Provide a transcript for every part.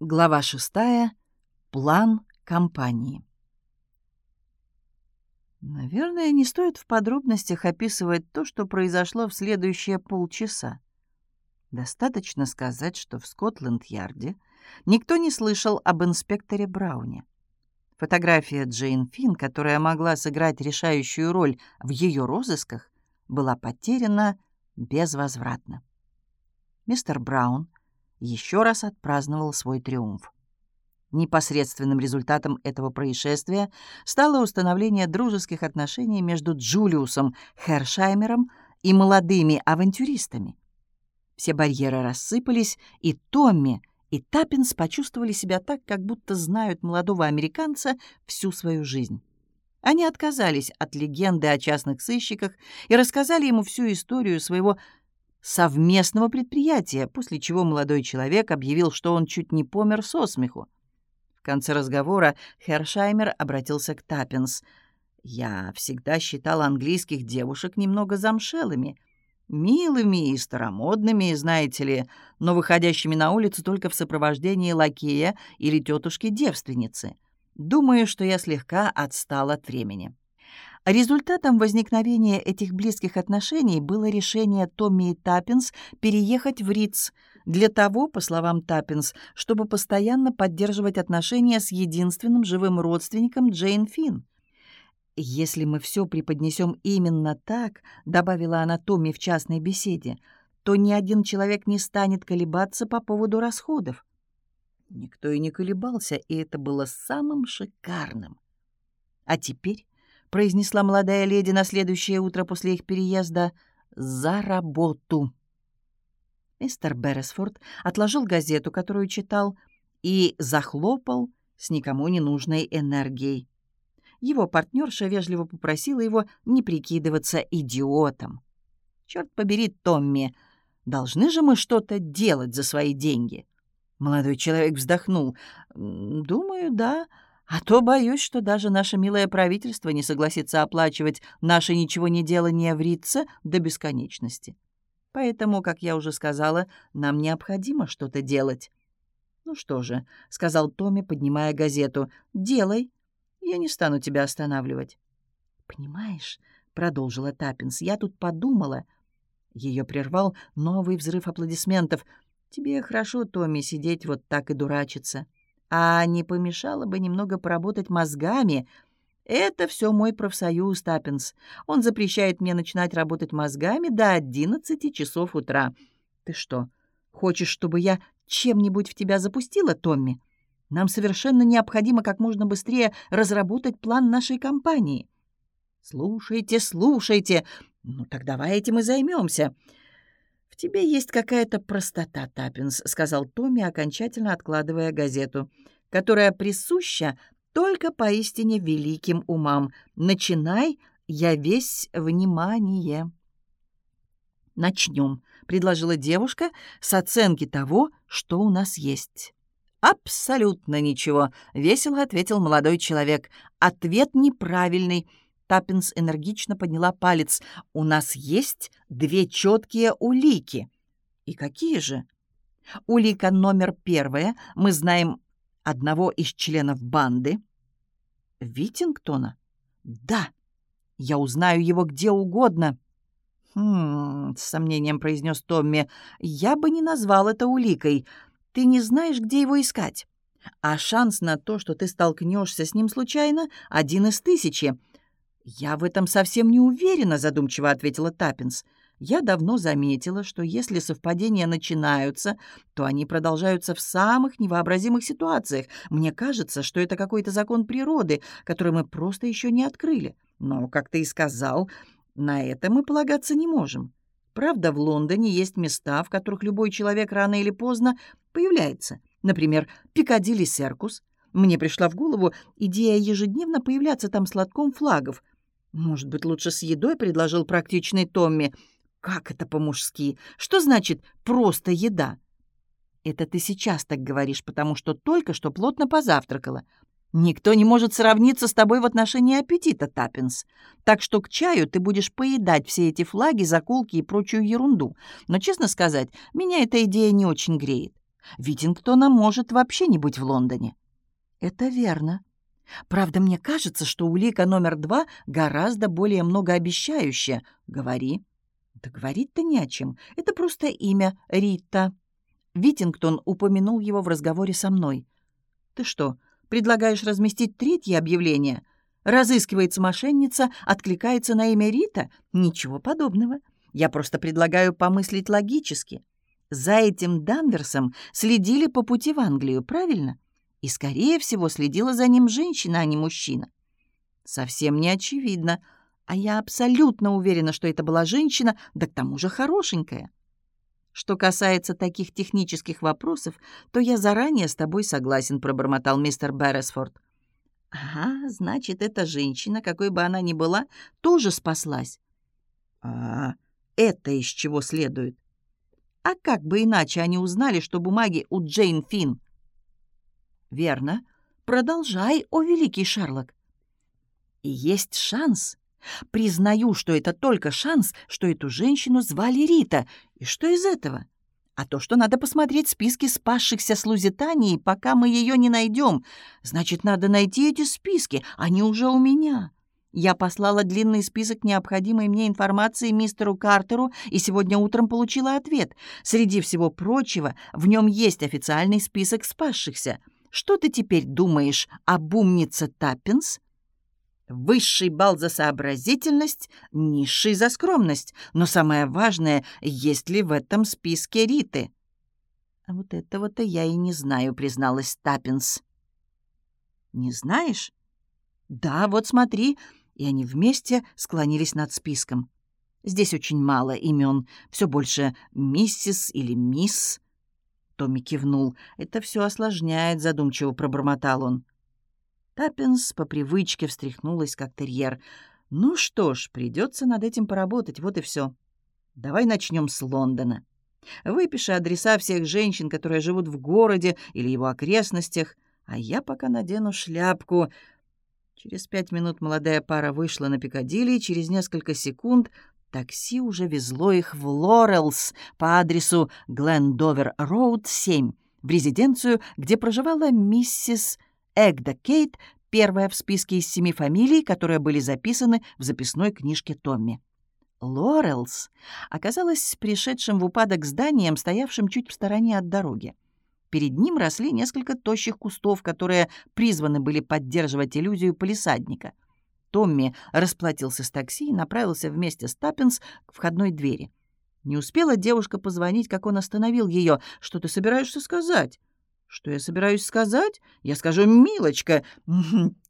Глава шестая. План компании. Наверное, не стоит в подробностях описывать то, что произошло в следующие полчаса. Достаточно сказать, что в Скотланд-Ярде никто не слышал об инспекторе Брауне. Фотография Джейн Финн, которая могла сыграть решающую роль в ее розысках, была потеряна безвозвратно. Мистер Браун еще раз отпраздновал свой триумф. Непосредственным результатом этого происшествия стало установление дружеских отношений между Джулиусом Хершаймером и молодыми авантюристами. Все барьеры рассыпались, и Томми и Таппинс почувствовали себя так, как будто знают молодого американца всю свою жизнь. Они отказались от легенды о частных сыщиках и рассказали ему всю историю своего совместного предприятия, после чего молодой человек объявил, что он чуть не помер со смеху. В конце разговора Хершаймер обратился к Таппинс. «Я всегда считал английских девушек немного замшелыми, милыми и старомодными, знаете ли, но выходящими на улицу только в сопровождении лакея или тетушки-девственницы. Думаю, что я слегка отстал от времени». Результатом возникновения этих близких отношений было решение Томми и Таппинс переехать в Риц, для того, по словам Таппинс, чтобы постоянно поддерживать отношения с единственным живым родственником Джейн Финн. «Если мы все преподнесем именно так», — добавила она Томми в частной беседе, «то ни один человек не станет колебаться по поводу расходов». Никто и не колебался, и это было самым шикарным. А теперь — произнесла молодая леди на следующее утро после их переезда, — «за работу». Мистер Берресфорд отложил газету, которую читал, и захлопал с никому не нужной энергией. Его партнерша вежливо попросила его не прикидываться идиотом. «Черт побери, Томми, должны же мы что-то делать за свои деньги?» Молодой человек вздохнул. «Думаю, да. А то боюсь, что даже наше милое правительство не согласится оплачивать наше ничего не делание в Рице до бесконечности. Поэтому, как я уже сказала, нам необходимо что-то делать. «Ну что же», — сказал Томми, поднимая газету, — «делай. Я не стану тебя останавливать». «Понимаешь», — продолжила Таппинс, — «я тут подумала». Ее прервал новый взрыв аплодисментов. «Тебе хорошо, Томми, сидеть вот так и дурачиться». А не помешало бы немного поработать мозгами. Это все мой профсоюз, Таппинс. Он запрещает мне начинать работать мозгами до одиннадцати часов утра. Ты что, хочешь, чтобы я чем-нибудь в тебя запустила, Томми? Нам совершенно необходимо как можно быстрее разработать план нашей компании. Слушайте, слушайте. Ну так давай этим и займемся. «В тебе есть какая-то простота, Таппинс», — сказал Томми, окончательно откладывая газету, «которая присуща только поистине великим умам. Начинай, я весь внимание». «Начнем», — предложила девушка с оценки того, что у нас есть. «Абсолютно ничего», — весело ответил молодой человек. «Ответ неправильный». Таппинс энергично подняла палец. «У нас есть две четкие улики». «И какие же?» «Улика номер первая. Мы знаем одного из членов банды». «Витингтона?» «Да. Я узнаю его где угодно». «Хм...» — с сомнением произнес Томми. «Я бы не назвал это уликой. Ты не знаешь, где его искать. А шанс на то, что ты столкнешься с ним случайно, один из тысячи. «Я в этом совсем не уверена», — задумчиво ответила Таппинс. «Я давно заметила, что если совпадения начинаются, то они продолжаются в самых невообразимых ситуациях. Мне кажется, что это какой-то закон природы, который мы просто еще не открыли. Но, как ты и сказал, на это мы полагаться не можем. Правда, в Лондоне есть места, в которых любой человек рано или поздно появляется. Например, Пикадилли Серкус. Мне пришла в голову идея ежедневно появляться там с лотком флагов — «Может быть, лучше с едой?» — предложил практичный Томми. «Как это по-мужски? Что значит «просто еда»?» «Это ты сейчас так говоришь, потому что только что плотно позавтракала. Никто не может сравниться с тобой в отношении аппетита, Таппинс. Так что к чаю ты будешь поедать все эти флаги, заколки и прочую ерунду. Но, честно сказать, меня эта идея не очень греет. Витингтона может вообще не быть в Лондоне. Это верно. Правда, мне кажется, что улика номер два гораздо более многообещающая. Говори. Да говорить-то не о чем. Это просто имя Рита. Витингтон упомянул его в разговоре со мной. Ты что, предлагаешь разместить третье объявление? Разыскивается мошенница, откликается на имя Рита? Ничего подобного. Я просто предлагаю помыслить логически. За этим Данверсом следили по пути в Англию, правильно? И, скорее всего, следила за ним женщина, а не мужчина. Совсем не очевидно. А я абсолютно уверена, что это была женщина, да к тому же хорошенькая. Что касается таких технических вопросов, то я заранее с тобой согласен, пробормотал мистер Берресфорд. Ага, значит, эта женщина, какой бы она ни была, тоже спаслась. А это из чего следует? А как бы иначе они узнали, что бумаги у Джейн Финн? Верно. Продолжай, о великий Шерлок. И есть шанс. Признаю, что это только шанс, что эту женщину звали Рита. И что из этого? А то, что надо посмотреть списки спасшихся с Лузитании, пока мы ее не найдем. Значит, надо найти эти списки. Они уже у меня. Я послала длинный список необходимой мне информации мистеру Картеру и сегодня утром получила ответ. Среди всего прочего, в нем есть официальный список спасшихся. Что ты теперь думаешь об умнице Таппинс? Высший балл за сообразительность, низший за скромность. Но самое важное, есть ли в этом списке Риты? А вот этого-то я и не знаю, призналась Таппинс. Не знаешь? Да, вот смотри, и они вместе склонились над списком. Здесь очень мало имен, все больше миссис или мисс. Томми кивнул. «Это все осложняет», — задумчиво пробормотал он. Таппинс по привычке встряхнулась, как терьер. «Ну что ж, придется над этим поработать, вот и все. Давай начнем с Лондона. Выпиши адреса всех женщин, которые живут в городе или его окрестностях, а я пока надену шляпку. Через пять минут молодая пара вышла на Пикадилли, и через несколько секунд такси уже везло их в Лорелс по адресу Глендовер-Роуд, 7, в резиденцию, где проживала миссис Эгда Кейт, первая в списке из семи фамилий, которые были записаны в записной книжке Томми. Лорелс оказалась пришедшим в упадок зданием, стоявшим чуть в стороне от дороги. Перед ним росли несколько тощих кустов, которые призваны были поддерживать иллюзию полисадника. Томми расплатился с такси и направился вместе с Таппинс к входной двери. Не успела девушка позвонить, как он остановил ее. «Что ты собираешься сказать?» «Что я собираюсь сказать? Я скажу, милочка!»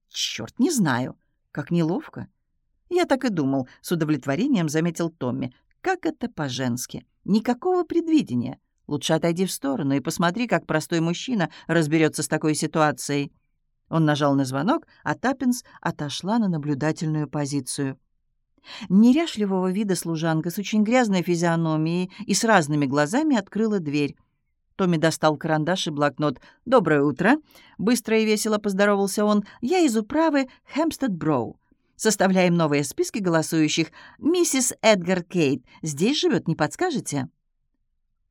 «Черт, не знаю. Как неловко!» «Я так и думал», — с удовлетворением заметил Томми. «Как это по-женски? Никакого предвидения. Лучше отойди в сторону и посмотри, как простой мужчина разберется с такой ситуацией». Он нажал на звонок, а Таппинс отошла на наблюдательную позицию. Неряшливого вида служанка с очень грязной физиономией и с разными глазами открыла дверь. Томми достал карандаш и блокнот. «Доброе утро!» — быстро и весело поздоровался он. «Я из управы Хэмпстед Броу. Составляем новые списки голосующих. Миссис Эдгар Кейт здесь живет, не подскажете?»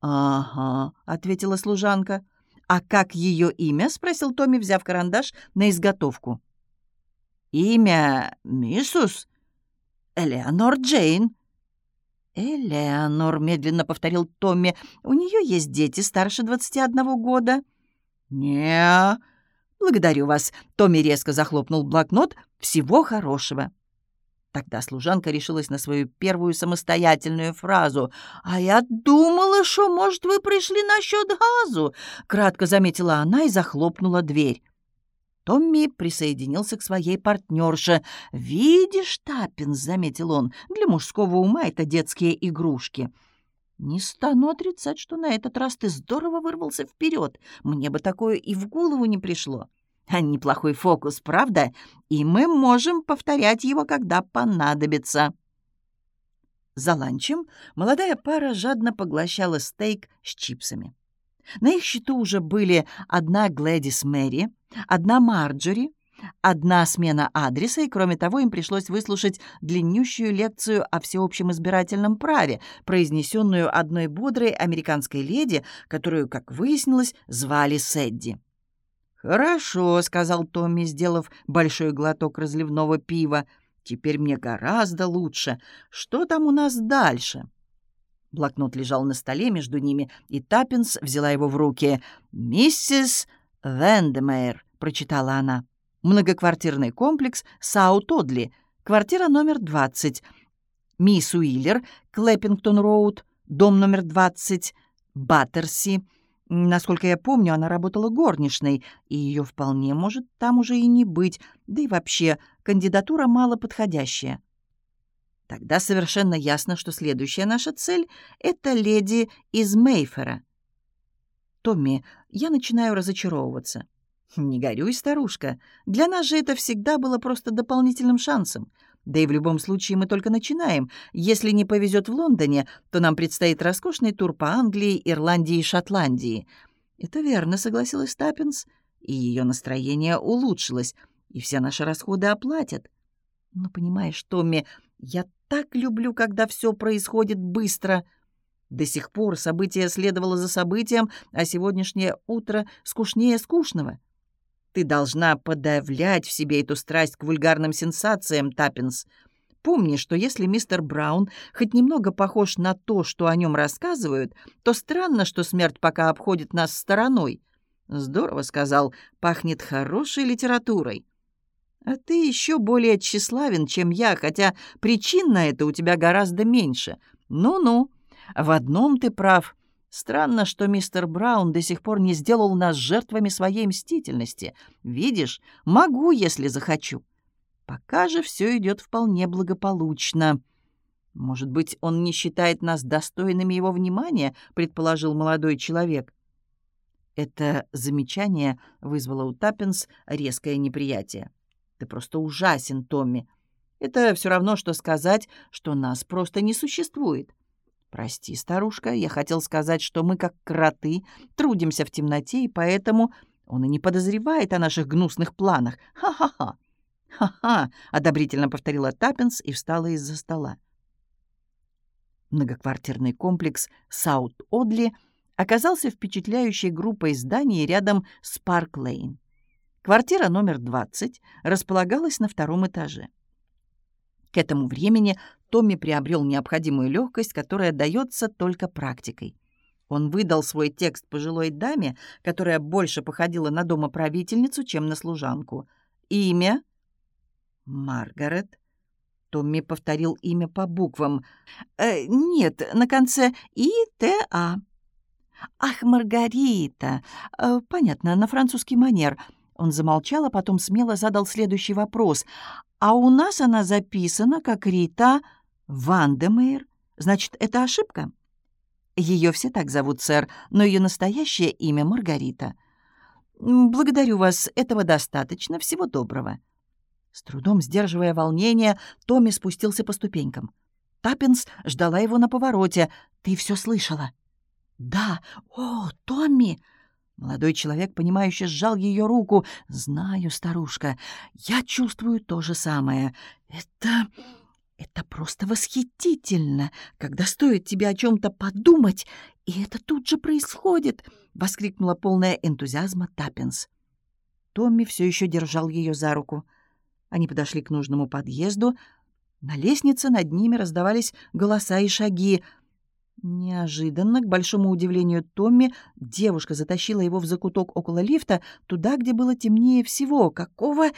«Ага», — ответила служанка. «А как ее имя?» — спросил Томми, взяв карандаш на изготовку. «Имя миссус? Элеонор Джейн». «Элеонор», — медленно повторил Томми. «У нее есть дети старше двадцати одного года». не «Благодарю вас». Томми резко захлопнул блокнот. «Всего хорошего». Тогда служанка решилась на свою первую самостоятельную фразу. «А я думала, что, может, вы пришли насчет газу?» Кратко заметила она и захлопнула дверь. Томми присоединился к своей партнерше. «Видишь, Таппинс», — заметил он, — «для мужского ума это детские игрушки». «Не стану отрицать, что на этот раз ты здорово вырвался вперед. Мне бы такое и в голову не пришло». А неплохой фокус, правда? И мы можем повторять его, когда понадобится. За ланчем молодая пара жадно поглощала стейк с чипсами. На их счету уже были одна Глэдис Мэри, одна Марджори Одна смена адреса, и кроме того им пришлось выслушать длиннющую лекцию о всеобщем избирательном праве, произнесенную одной бодрой американской леди, которую, как выяснилось, звали Сэдди. «Хорошо», — сказал Томми, сделав большой глоток разливного пива. «Теперь мне гораздо лучше. Что там у нас дальше?» Блокнот лежал на столе между ними, и Таппинс взяла его в руки. «Миссис Вендемейр», — прочитала она. «Многоквартирный комплекс Саут-Одли, квартира номер 20. Мисс Уиллер, Клэппингтон-Роуд, дом номер 20, Баттерси». Насколько я помню, она работала горничной, и ее вполне может там уже и не быть, да и вообще кандидатура мало подходящая. Тогда совершенно ясно, что следующая наша цель — это леди из Мейфера. Томми, я начинаю разочаровываться. Не горюй, старушка. Для нас же это всегда было просто дополнительным шансом. Да и в любом случае мы только начинаем. Если не повезет в Лондоне, то нам предстоит роскошный тур по Англии, Ирландии и Шотландии. Это верно, согласилась Таппинс, и ее настроение улучшилось, и все наши расходы оплатят. Но понимаешь, Томми, я так люблю, когда все происходит быстро. До сих пор событие следовало за событием, а сегодняшнее утро скучнее скучного. Ты должна подавлять в себе эту страсть к вульгарным сенсациям, Таппинс. Помни, что если мистер Браун хоть немного похож на то, что о нем рассказывают, то странно, что смерть пока обходит нас стороной. Здорово сказал, пахнет хорошей литературой. А ты еще более тщеславен, чем я, хотя причин на это у тебя гораздо меньше. Ну-ну, в одном ты прав. Странно, что мистер Браун до сих пор не сделал нас жертвами своей мстительности. Видишь, могу, если захочу. Пока же все идет вполне благополучно. Может быть, он не считает нас достойными его внимания, предположил молодой человек. Это замечание вызвало у Таппинс резкое неприятие. «Ты просто ужасен, Томми. Это все равно, что сказать, что нас просто не существует. «Прости, старушка, я хотел сказать, что мы, как кроты, трудимся в темноте, и поэтому он и не подозревает о наших гнусных планах. Ха-ха-ха!» «Ха-ха!» — одобрительно повторила Таппинс и встала из-за стола. Многоквартирный комплекс Саут-Одли оказался впечатляющей группой зданий рядом с Парк-Лейн. Квартира номер 20 располагалась на втором этаже. К этому времени Томми приобрел необходимую легкость, которая дается только практикой. Он выдал свой текст пожилой даме, которая больше походила на домоправительницу, чем на служанку. «Имя?» «Маргарет». Томми повторил имя по буквам. «Э, «Нет, на конце И-Т-А». «Ах, Маргарита! Э, понятно, на французский манер». Он замолчал, а потом смело задал следующий вопрос. «А у нас она записана как Рита Вандемейр. Значит, это ошибка?» «Ее все так зовут, сэр, но ее настоящее имя Маргарита». «Благодарю вас, этого достаточно. Всего доброго». С трудом сдерживая волнение, Томми спустился по ступенькам. Таппинс ждала его на повороте. «Ты все слышала?» «Да! О, Томми!» Молодой человек, понимающе сжал ее руку. «Знаю, старушка, я чувствую то же самое. Это... это просто восхитительно, когда стоит тебе о чем-то подумать, и это тут же происходит!» — воскликнула полная энтузиазма Таппинс. Томми все еще держал ее за руку. Они подошли к нужному подъезду. На лестнице над ними раздавались голоса и шаги — Неожиданно, к большому удивлению Томми, девушка затащила его в закуток около лифта, туда, где было темнее всего. Какого...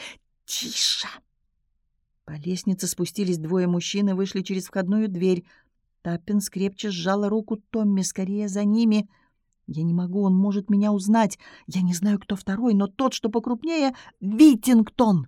Тише! По лестнице спустились двое мужчин и вышли через входную дверь. Таппин скрепче сжала руку Томми, скорее за ними. «Я не могу, он может меня узнать. Я не знаю, кто второй, но тот, что покрупнее — Витингтон!»